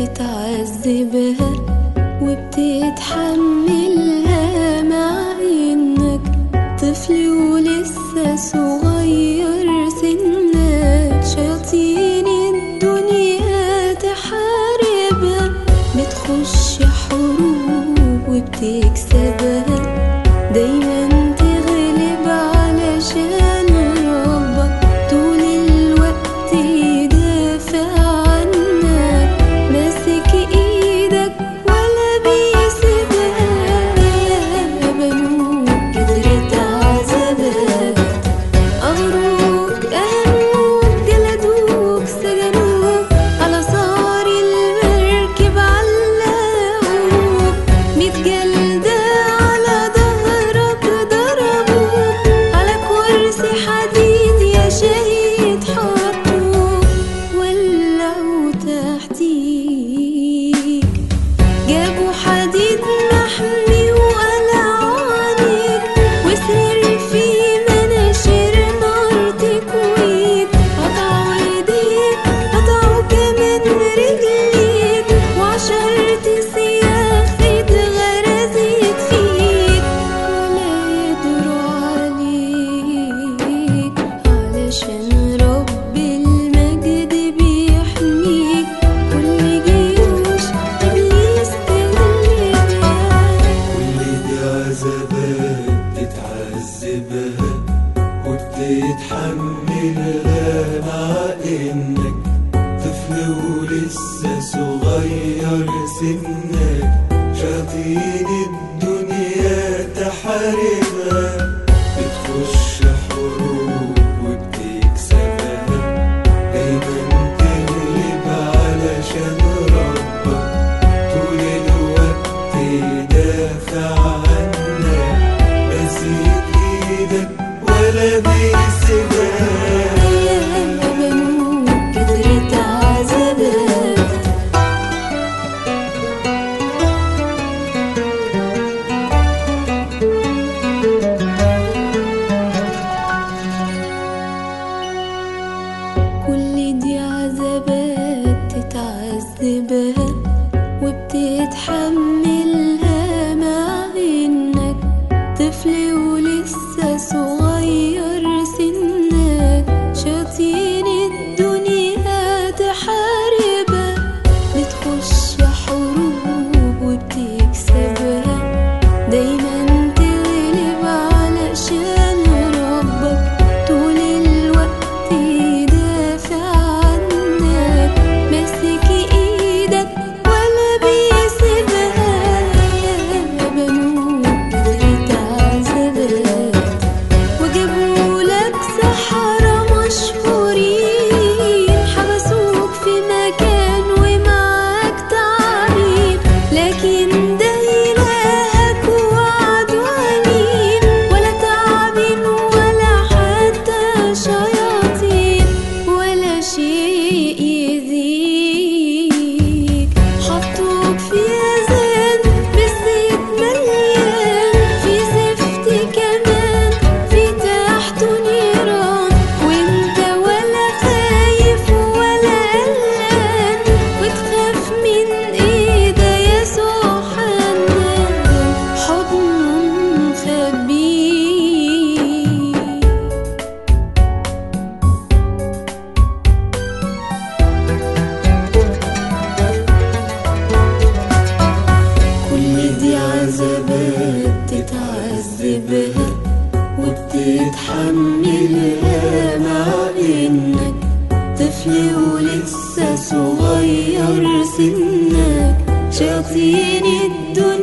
بتتعذبها وبتتحملها مع إنك طفل ولسه صغير سنك شاطير تتحمل مع إنك طفل ولسه صغير سنك. شياطين الدنيا تحاربها بتخش حروب وبتكسبها دايما تغلب علشان ربك. طول الوقت دافع عنك. ماسك إيدك قلبي سداد عذابات بتتعذبها وبتتحملها مع انك طفل ولسه صغير سنك شياطين الدنيا